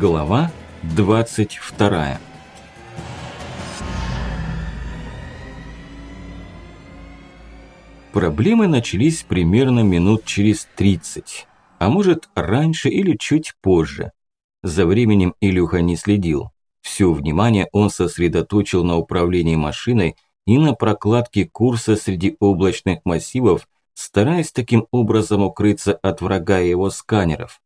Глава 22 Проблемы начались примерно минут через 30, а может раньше или чуть позже. За временем Илюха не следил. Все внимание он сосредоточил на управлении машиной и на прокладке курса среди облачных массивов, стараясь таким образом укрыться от врага и его сканеров.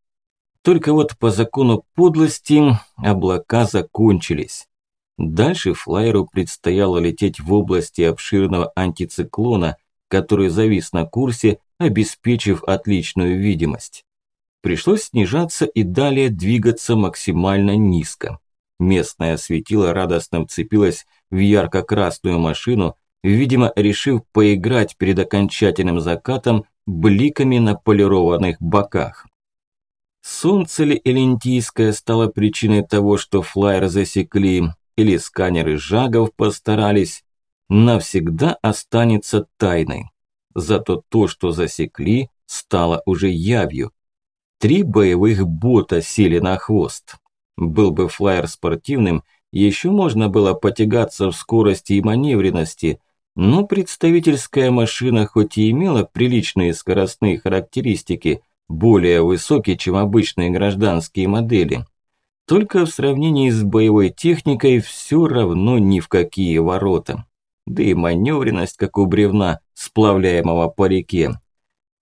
Только вот по закону подлости облака закончились. Дальше флайеру предстояло лететь в области обширного антициклона, который завис на курсе, обеспечив отличную видимость. Пришлось снижаться и далее двигаться максимально низко. Местное светило радостно вцепилось в ярко-красную машину, видимо, решив поиграть перед окончательным закатом бликами на полированных боках. Солнце ли элентийское стало причиной того, что флайер засекли, или сканеры жагов постарались, навсегда останется тайной. Зато то, что засекли, стало уже явью. Три боевых бота сели на хвост. Был бы флайер спортивным, еще можно было потягаться в скорости и маневренности, но представительская машина хоть и имела приличные скоростные характеристики – более высокий, чем обычные гражданские модели. Только в сравнении с боевой техникой все равно ни в какие ворота. Да и маневренность, как у бревна, сплавляемого по реке.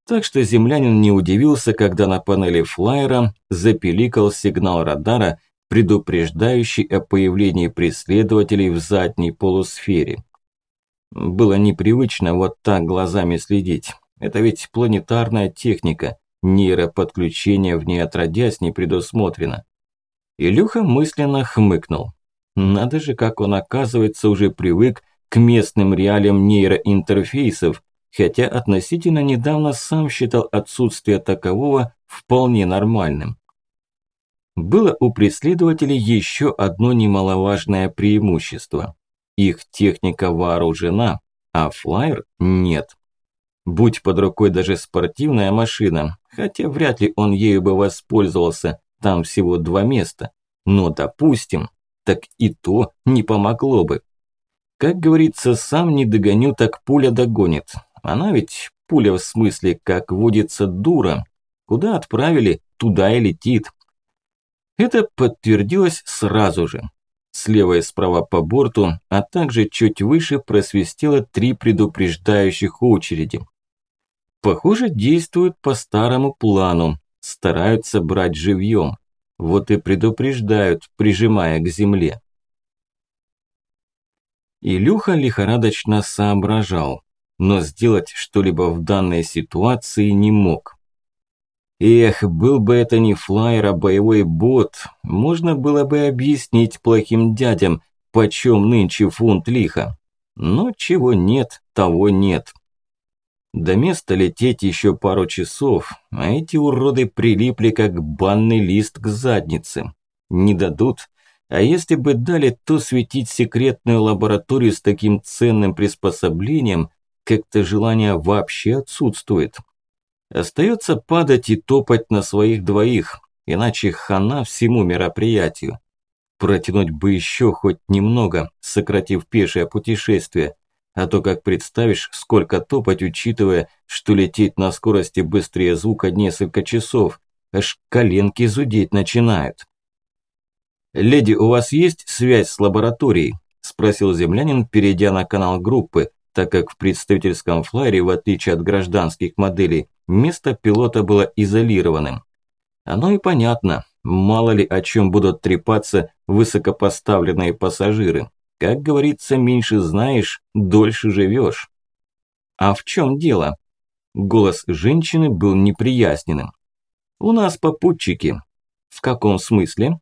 Так что землянин не удивился, когда на панели флайера запеликал сигнал радара, предупреждающий о появлении преследователей в задней полусфере. Было непривычно вот так глазами следить. Это ведь планетарная техника, Нейроподключение в ней отродясь не предусмотрено. Илюха мысленно хмыкнул. Надо же, как он, оказывается, уже привык к местным реалиям нейроинтерфейсов, хотя относительно недавно сам считал отсутствие такового вполне нормальным. Было у преследователей еще одно немаловажное преимущество. Их техника вооружена, а флайер нет. Будь под рукой даже спортивная машина, хотя вряд ли он ею бы воспользовался, там всего два места. Но, допустим, так и то не помогло бы. Как говорится, сам не догоню, так пуля догонит. Она ведь пуля в смысле, как водится, дура. Куда отправили, туда и летит. Это подтвердилось сразу же. Слева и справа по борту, а также чуть выше просвистело три предупреждающих очереди. Похоже, действуют по старому плану, стараются брать живьем. Вот и предупреждают, прижимая к земле. Илюха лихорадочно соображал, но сделать что-либо в данной ситуации не мог. Эх, был бы это не флайер, а боевой бот, можно было бы объяснить плохим дядям, почем нынче фунт лиха. Но чего нет, того нет. До места лететь еще пару часов, а эти уроды прилипли как банный лист к заднице. Не дадут, а если бы дали, то светить секретную лабораторию с таким ценным приспособлением, как-то желание вообще отсутствует. Остается падать и топать на своих двоих, иначе хана всему мероприятию. Протянуть бы еще хоть немного, сократив пешее путешествие, а то как представишь, сколько топать, учитывая, что лететь на скорости быстрее звука несколько часов, аж коленки зудеть начинают. «Леди, у вас есть связь с лабораторией?» – спросил землянин, перейдя на канал группы, так как в представительском флайере, в отличие от гражданских моделей, место пилота было изолированным. Оно и понятно, мало ли о чем будут трепаться высокопоставленные пассажиры. Как говорится, меньше знаешь, дольше живешь. А в чем дело? Голос женщины был неприязненным. У нас попутчики. В каком смысле?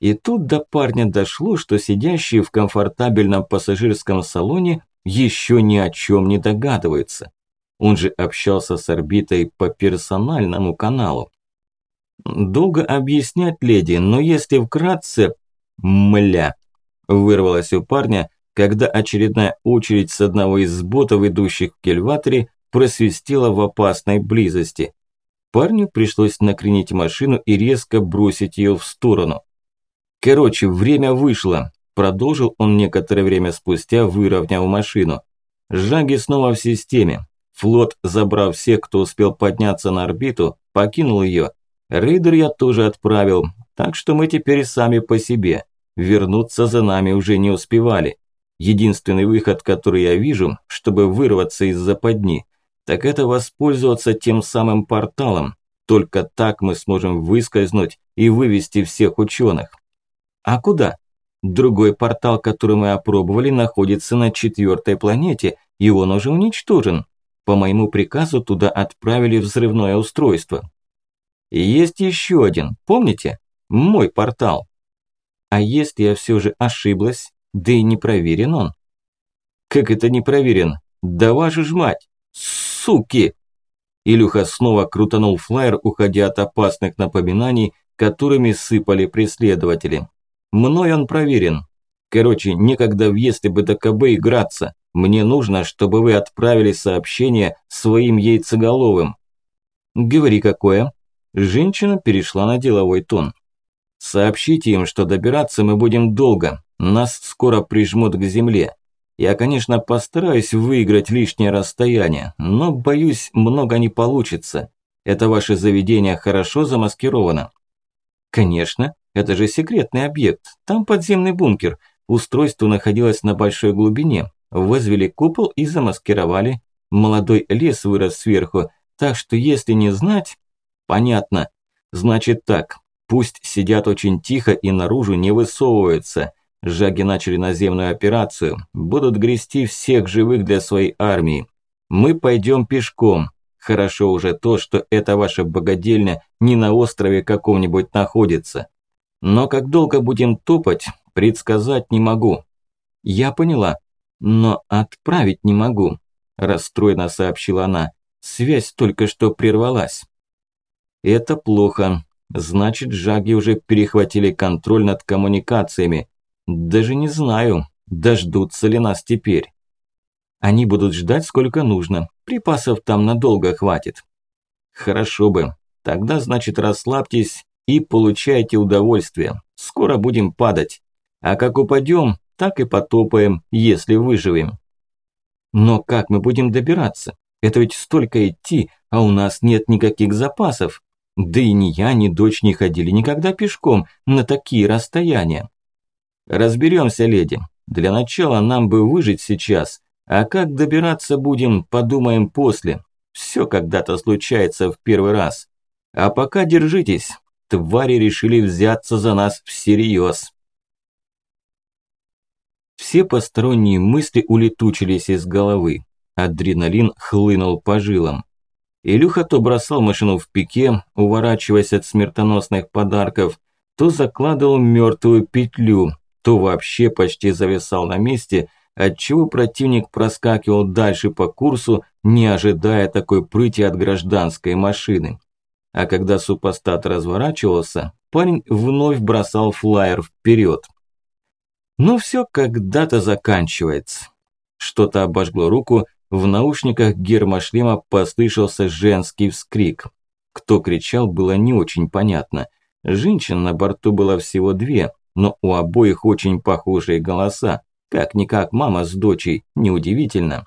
И тут до парня дошло, что сидящие в комфортабельном пассажирском салоне еще ни о чем не догадываются. Он же общался с орбитой по персональному каналу. Долго объяснять, леди, но если вкратце... Мля, Вырвалось у парня, когда очередная очередь с одного из ботов, идущих в кельваторе, просвистела в опасной близости. Парню пришлось накренить машину и резко бросить ее в сторону. Короче, время вышло. Продолжил он некоторое время спустя, выровняв машину. Жаги снова в системе. Флот, забрав всех, кто успел подняться на орбиту, покинул ее. Рейдер я тоже отправил, так что мы теперь сами по себе. Вернуться за нами уже не успевали. Единственный выход, который я вижу, чтобы вырваться из западни, так это воспользоваться тем самым порталом. Только так мы сможем выскользнуть и вывести всех ученых. А куда? Другой портал, который мы опробовали, находится на четвертой планете, и он уже уничтожен. По моему приказу туда отправили взрывное устройство. И есть еще один, помните? Мой портал. А если я все же ошиблась, да и не проверен он? Как это не проверен? Да ваша ж мать! Суки! Илюха снова крутанул флайер, уходя от опасных напоминаний, которыми сыпали преследователи. Мной он проверен. Короче, некогда в «если бы до КБ» играться. Мне нужно, чтобы вы отправили сообщение своим яйцеголовым. Говори какое. Женщина перешла на деловой тон. Сообщите им, что добираться мы будем долго. Нас скоро прижмут к земле. Я, конечно, постараюсь выиграть лишнее расстояние, но, боюсь, много не получится. Это ваше заведение хорошо замаскировано. Конечно, это же секретный объект. Там подземный бункер. Устройство находилось на большой глубине. Возвели купол и замаскировали. Молодой лес вырос сверху, так что если не знать... Понятно. Значит так, пусть сидят очень тихо и наружу не высовываются. Жаги начали наземную операцию, будут грести всех живых для своей армии. Мы пойдем пешком. Хорошо уже то, что эта ваша богадельня не на острове каком-нибудь находится. Но как долго будем топать, предсказать не могу. Я поняла, но отправить не могу, расстроенно сообщила она. Связь только что прервалась. Это плохо. Значит, жаги уже перехватили контроль над коммуникациями. Даже не знаю, дождутся ли нас теперь. Они будут ждать сколько нужно. Припасов там надолго хватит. Хорошо бы. Тогда, значит, расслабьтесь и получайте удовольствие. Скоро будем падать. А как упадем, так и потопаем, если выживем. Но как мы будем добираться? Это ведь столько идти, а у нас нет никаких запасов. Да и ни я, ни дочь не ходили никогда пешком на такие расстояния. Разберемся, леди. Для начала нам бы выжить сейчас, а как добираться будем, подумаем после. Все когда-то случается в первый раз. А пока держитесь. Твари решили взяться за нас всерьез. Все посторонние мысли улетучились из головы. Адреналин хлынул по жилам. Илюха то бросал машину в пике, уворачиваясь от смертоносных подарков, то закладывал мертвую петлю, то вообще почти зависал на месте, отчего противник проскакивал дальше по курсу, не ожидая такой прыти от гражданской машины. А когда супостат разворачивался, парень вновь бросал флайер вперед. Ну все когда-то заканчивается. Что-то обожгло руку, в наушниках гермошлема послышался женский вскрик. Кто кричал, было не очень понятно. Женщин на борту было всего две, но у обоих очень похожие голоса. Как-никак мама с дочей, неудивительно.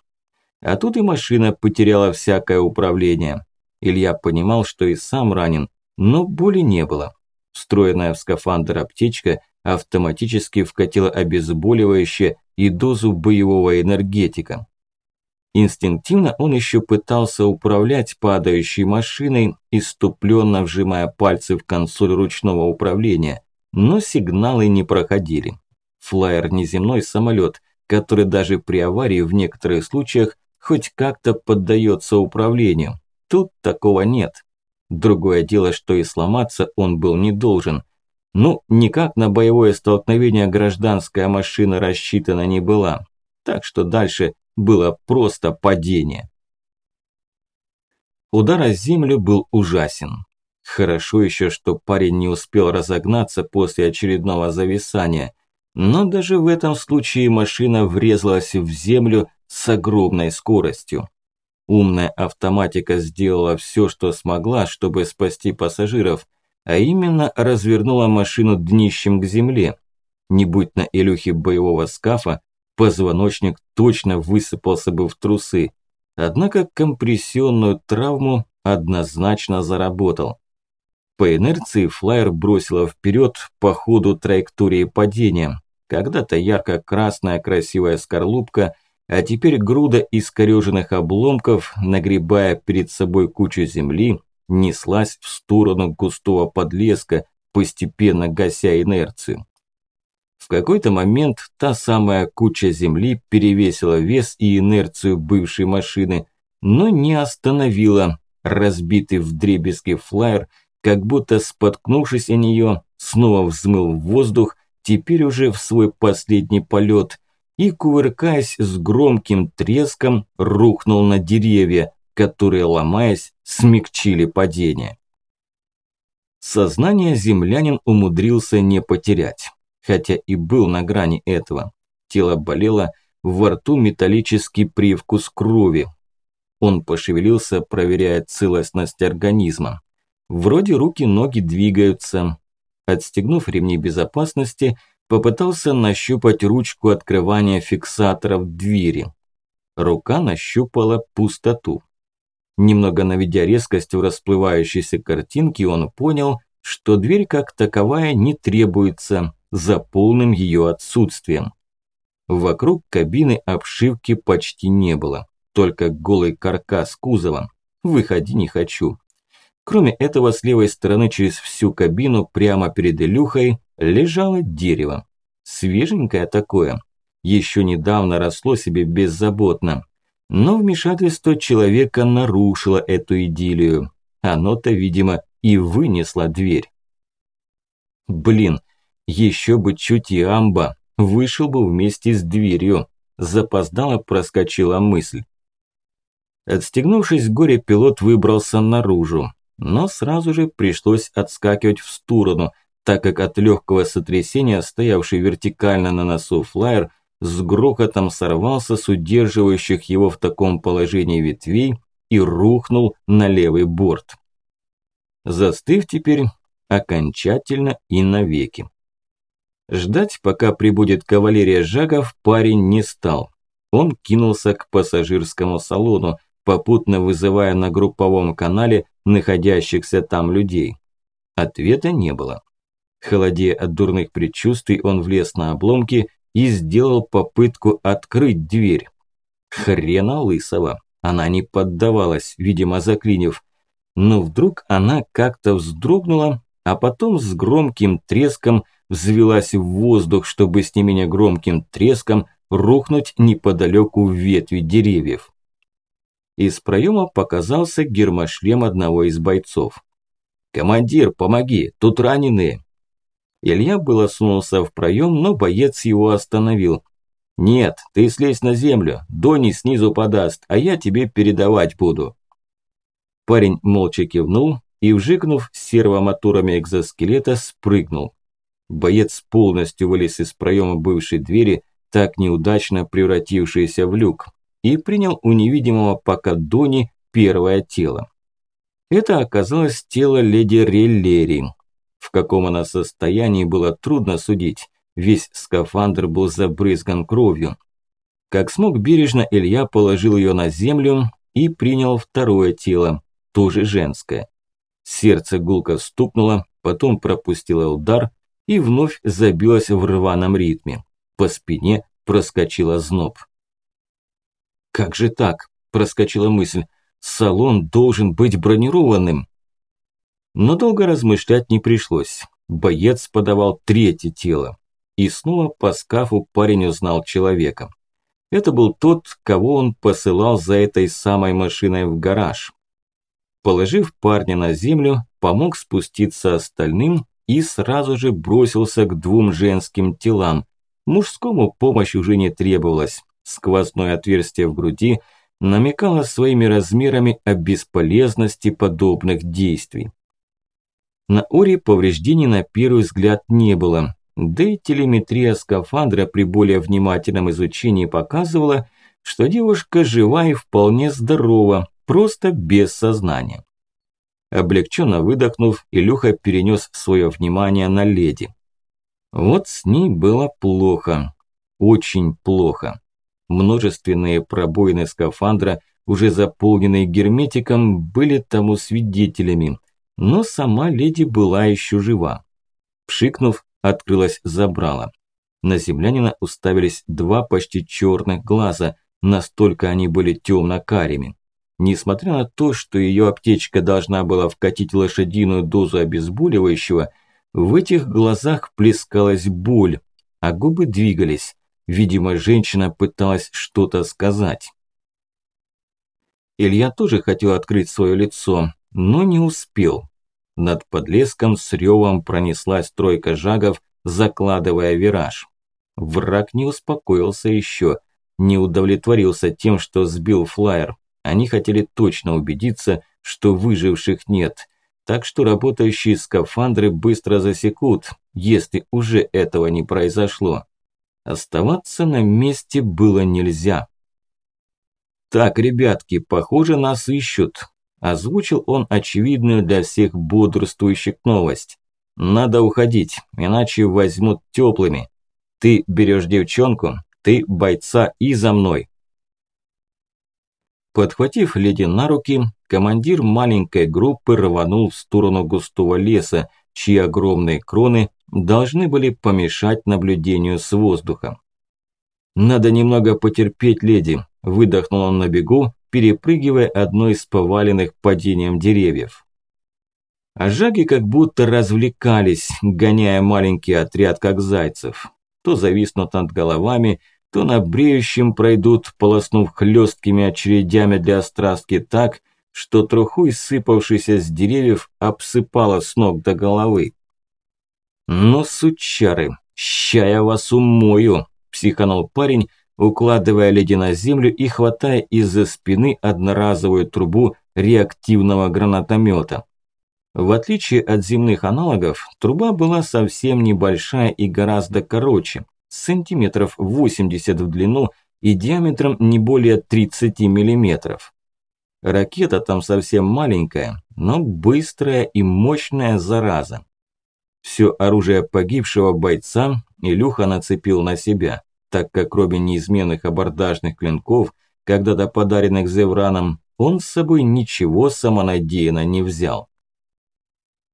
А тут и машина потеряла всякое управление. Илья понимал, что и сам ранен, но боли не было. Встроенная в скафандр аптечка автоматически вкатила обезболивающее и дозу боевого энергетика. Инстинктивно он еще пытался управлять падающей машиной, иступленно вжимая пальцы в консоль ручного управления, но сигналы не проходили. Флайер – неземной самолет, который даже при аварии в некоторых случаях хоть как-то поддается управлению. Тут такого нет. Другое дело, что и сломаться он был не должен. Ну, никак на боевое столкновение гражданская машина рассчитана не была. Так что дальше было просто падение. Удар о землю был ужасен. Хорошо еще, что парень не успел разогнаться после очередного зависания, но даже в этом случае машина врезалась в землю с огромной скоростью. умная автоматика сделала все, что смогла, чтобы спасти пассажиров, а именно развернула машину днищем к земле. Не будь на Илюхе боевого скафа, позвоночник точно высыпался бы в трусы. Однако компрессионную травму однозначно заработал. По инерции флайер бросило вперед по ходу траектории падения. Когда-то ярко-красная красивая скорлупка, а теперь груда искорёженных обломков, нагребая перед собой кучу земли, неслась в сторону густого подлеска, постепенно гася инерцию. В какой-то момент та самая куча земли перевесила вес и инерцию бывшей машины, но не остановила разбитый вдребезги флайер, как будто споткнувшись о нее, снова взмыл в воздух, теперь уже в свой последний полет, и, кувыркаясь с громким треском, рухнул на деревья, которые, ломаясь, смягчили падение. Сознание землянин умудрился не потерять, хотя и был на грани этого. Тело болело, во рту металлический привкус крови. Он пошевелился, проверяя целостность организма. Вроде руки-ноги двигаются. Отстегнув ремни безопасности, попытался нащупать ручку открывания фиксаторов двери. Рука нащупала пустоту. Немного наведя резкость в расплывающейся картинке, он понял, что дверь как таковая не требуется за полным ее отсутствием. Вокруг кабины обшивки почти не было, только голый каркас кузова. Выходи не хочу. Кроме этого, с левой стороны через всю кабину, прямо перед Илюхой, лежало дерево. Свеженькое такое. Еще недавно росло себе беззаботно. Но вмешательство человека нарушило эту идиллию. Оно-то, видимо, и вынесло дверь. Блин, еще бы чуть и амба, вышел бы вместе с дверью. Запоздало проскочила мысль. Отстегнувшись, горе-пилот выбрался наружу но сразу же пришлось отскакивать в сторону, так как от легкого сотрясения, стоявший вертикально на носу флайер, с грохотом сорвался с удерживающих его в таком положении ветвей и рухнул на левый борт. Застыв теперь окончательно и навеки. Ждать, пока прибудет кавалерия Жагов, парень не стал. Он кинулся к пассажирскому салону, попутно вызывая на групповом канале находящихся там людей? Ответа не было. Холодея от дурных предчувствий, он влез на обломки и сделал попытку открыть дверь. Хрена лысого. Она не поддавалась, видимо, заклинив. Но вдруг она как-то вздрогнула, а потом с громким треском взвелась в воздух, чтобы с не менее громким треском рухнуть неподалеку в ветви деревьев. Из проема показался гермошлем одного из бойцов. «Командир, помоги, тут раненые!» Илья было сунулся в проем, но боец его остановил. «Нет, ты слезь на землю, Дони снизу подаст, а я тебе передавать буду». Парень молча кивнул и, вжикнув сервомоторами экзоскелета, спрыгнул. Боец полностью вылез из проема бывшей двери, так неудачно превратившейся в люк и принял у невидимого пока Дони первое тело. Это оказалось тело леди Реллери. В каком она состоянии было трудно судить, весь скафандр был забрызган кровью. Как смог бережно, Илья положил ее на землю и принял второе тело, тоже женское. Сердце гулко стукнуло, потом пропустило удар и вновь забилось в рваном ритме. По спине проскочила зноб. Как же так? Проскочила мысль. Салон должен быть бронированным. Но долго размышлять не пришлось. Боец подавал третье тело. И снова по скафу парень узнал человека. Это был тот, кого он посылал за этой самой машиной в гараж. Положив парня на землю, помог спуститься остальным и сразу же бросился к двум женским телам. Мужскому помощь уже не требовалась. Сквозное отверстие в груди намекало своими размерами о бесполезности подобных действий. На Оре повреждений на первый взгляд не было, да и телеметрия скафандра при более внимательном изучении показывала, что девушка жива и вполне здорова, просто без сознания. Облегченно выдохнув, Илюха перенес свое внимание на леди. Вот с ней было плохо, очень плохо. Множественные пробоины скафандра, уже заполненные герметиком, были тому свидетелями, но сама леди была еще жива. Пшикнув, открылась забрала. На землянина уставились два почти черных глаза, настолько они были темно-карими. Несмотря на то, что ее аптечка должна была вкатить лошадиную дозу обезболивающего, в этих глазах плескалась боль, а губы двигались. Видимо, женщина пыталась что-то сказать. Илья тоже хотел открыть свое лицо, но не успел. Над подлеском с ревом пронеслась тройка жагов, закладывая вираж. Враг не успокоился еще, не удовлетворился тем, что сбил флайер. Они хотели точно убедиться, что выживших нет. Так что работающие скафандры быстро засекут, если уже этого не произошло. Оставаться на месте было нельзя. «Так, ребятки, похоже, нас ищут», – озвучил он очевидную для всех бодрствующих новость. «Надо уходить, иначе возьмут теплыми. Ты берешь девчонку, ты бойца и за мной». Подхватив леди на руки, командир маленькой группы рванул в сторону густого леса, чьи огромные кроны должны были помешать наблюдению с воздуха. «Надо немного потерпеть, леди», – выдохнул он на бегу, перепрыгивая одно из поваленных падением деревьев. А жаги как будто развлекались, гоняя маленький отряд, как зайцев. То зависнут над головами, то на бреющем пройдут, полоснув хлесткими очередями для острастки так, что труху, сыпавшийся с деревьев, обсыпало с ног до головы. «Ну, сучары, ща я вас умою!» – психанул парень, укладывая леди на землю и хватая из-за спины одноразовую трубу реактивного гранатомета. В отличие от земных аналогов, труба была совсем небольшая и гораздо короче, сантиметров 80 в длину и диаметром не более 30 миллиметров. Ракета там совсем маленькая, но быстрая и мощная зараза. Все оружие погибшего бойца Илюха нацепил на себя, так как кроме неизменных абордажных клинков, когда-то подаренных Зевраном, он с собой ничего самонадеянно не взял.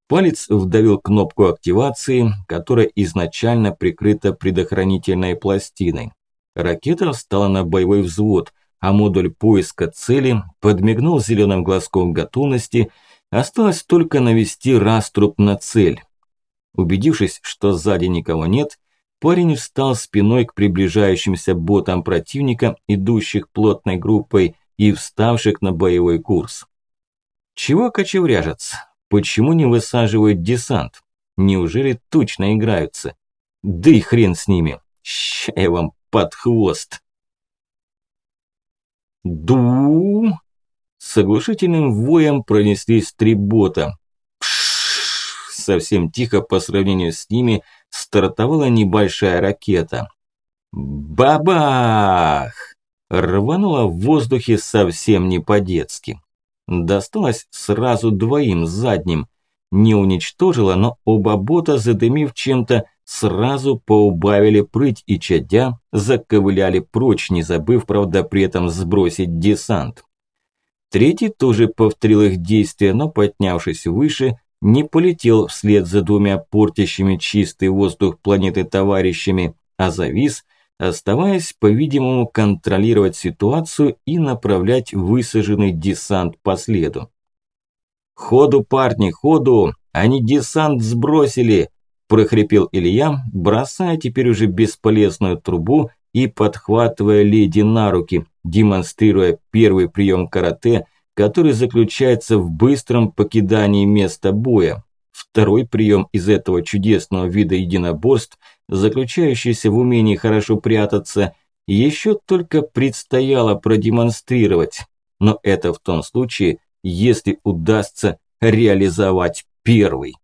Палец вдавил кнопку активации, которая изначально прикрыта предохранительной пластиной. Ракета встала на боевой взвод, а модуль поиска цели подмигнул зеленым глазком готовности, осталось только навести раструб на цель. Убедившись, что сзади никого нет, парень встал спиной к приближающимся ботам противника, идущих плотной группой и вставших на боевой курс. Чего кочевряжется? Почему не высаживают десант? Неужели точно играются? Да и хрен с ними. Ща я вам под хвост. Ду! С оглушительным воем пронеслись три бота. Совсем тихо по сравнению с ними стартовала небольшая ракета. Бабах! Рванула в воздухе совсем не по-детски. Досталось сразу двоим задним. Не уничтожила, но оба бота, задымив чем-то, сразу поубавили прыть и чадя, заковыляли прочь, не забыв, правда, при этом сбросить десант. Третий тоже повторил их действия, но, поднявшись выше, не полетел вслед за двумя портящими чистый воздух планеты товарищами, а завис – оставаясь, по-видимому, контролировать ситуацию и направлять высаженный десант по следу. «Ходу, парни, ходу! Они десант сбросили!» – прохрипел Илья, бросая теперь уже бесполезную трубу и подхватывая леди на руки, демонстрируя первый прием карате, который заключается в быстром покидании места боя. Второй прием из этого чудесного вида единоборств – заключающийся в умении хорошо прятаться, еще только предстояло продемонстрировать. Но это в том случае, если удастся реализовать первый.